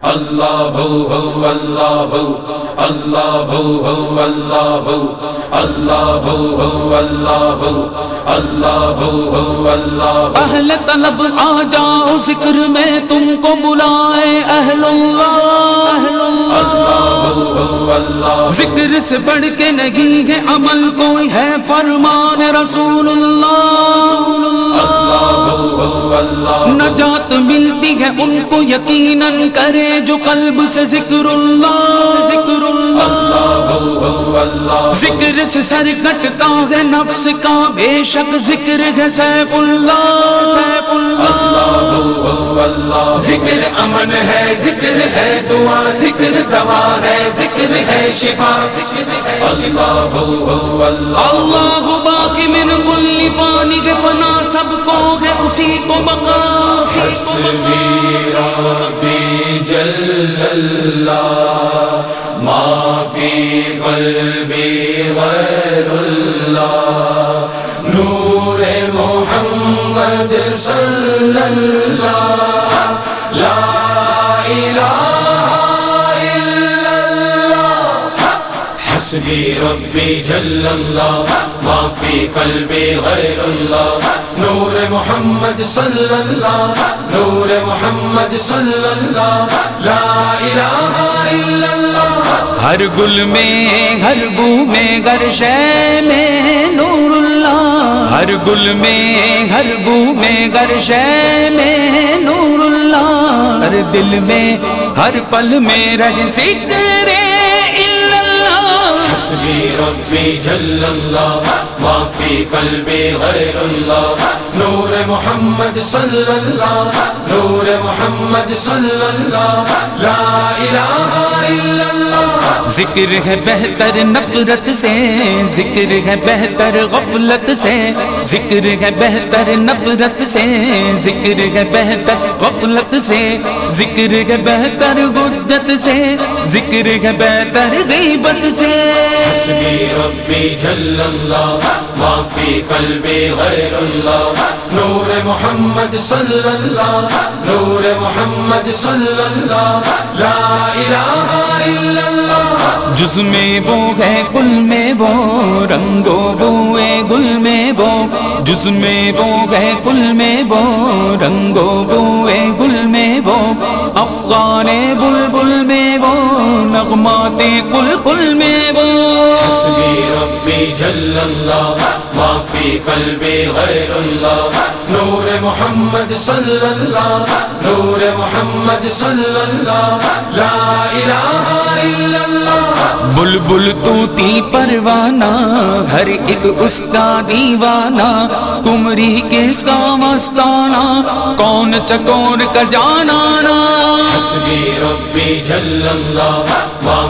اللہ ہو اللہ ہو۔ اللہ ہو اللہ ہو اللہ ہو اللہ ہو اللہ ہو اللہ اہل طلب آ جاؤ ذکر میں تم کو بلائے اہل اللہ. ذکر سے بڑھ کے نہیں ہے عمل کوئی ہے فرمان رسول اللہ. نجات ملتی ہے ان کو یقیناً کرے جو قلب سے ذکر اللہ. ذکر ذکر سے سر کٹتا ہے نفس کا بے شک ذکر ہے سیف اللہ. سیف اللہ. ذکر امن ہے ذکر ہے دعا ذکر دوا ہے ذکر ہے شفا اللہ ہو اللہ اللہ باقی من کل فانی کے فنا سب کو ہے اسی کو بقا اسی کو بقا. جل اللہ قلبی غیر اللہ نور محمد صلی اللہ لا الہ الا اللہ حسبی ربی جل اللہ ما فی قلبی غیر اللہ نور محمد صلی اللہ نور محمد صلی اللہ لا الہ الا اللہ ہر گل میں، ہر بو میں گر شے میں نور اللہ ہر گل میں، ہر بو میں گر شے میں نور اللہ ہر دل میں، ہر پل میں رہ ذکر الا حسبی ربی جل اللہ ما فی قلبی غیر اللہ نور محمد صلی اللہ نور محمد صلی اللہ لا الہ الا اللہ ذکر ہے بہتر نفرت سے، ذکر ہے بہتر غفلت سے، ذکر ہے بہتر نفرت سے، ذکر ہے بہتر غفلت سے، ذکر ہے بہتر غدت سے، ذکر ہے بہتر غیبت سے۔ حسبی ربی جل اللہ، ما فی قلبی غیر اللہ۔ نور محمد صلی اللہ، نور محمد صلی اللہ۔ لا الہ الا اللہ۔ جز میں وہ ہے، گل میں وہ۔ رنگو بوئے گل میں وہ۔ جز میں وہ ہے، گل میں وہ۔ رنگو بوئے گل میں وہ۔ افغان بل فرماتے کل کل میں وہ۔ حسبی ربی جل اللہ ما فی قلبی غیر اللہ۔ نور محمد صلی اللہ، نور محمد صلی اللہ۔ لا الہ الا اللہ۔ بلبل توتی پروانہ، ہر ایک اس کا دیوانہ، کمری کے سامستانہ کون چکور کا جانانا حسبی ربی جل اللہ، ما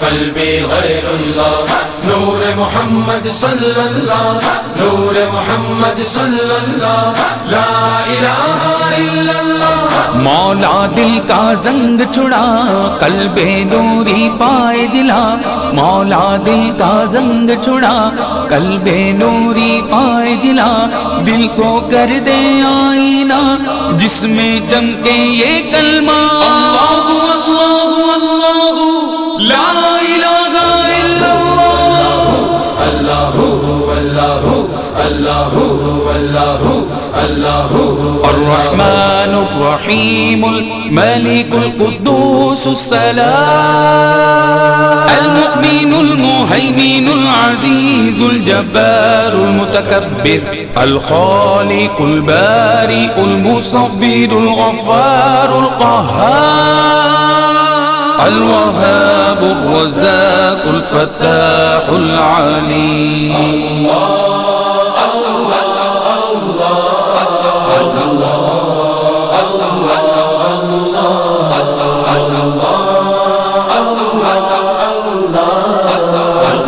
قلبی غیر اللہ۔ نور محمد صلی اللہ نور محمد صلی اللہ لا الہ الا اللہ مولا دل کا زنگ چھڑا، قلب نوری پائے جلا۔ مولا دل کا زنگ چھڑا، قلب نوری پائے جلا۔ دل کو کر دے آئینہ، جس میں چمکے یہ کلمہ اللہ اللہ الرحمن الرحيم الملك القدوس السلام. المؤمن المهيمن العزيز الجبار المتكبر. الخالق البارئ المصبر الغفار القهار. الوهاب الرزاق الفتاح العليم.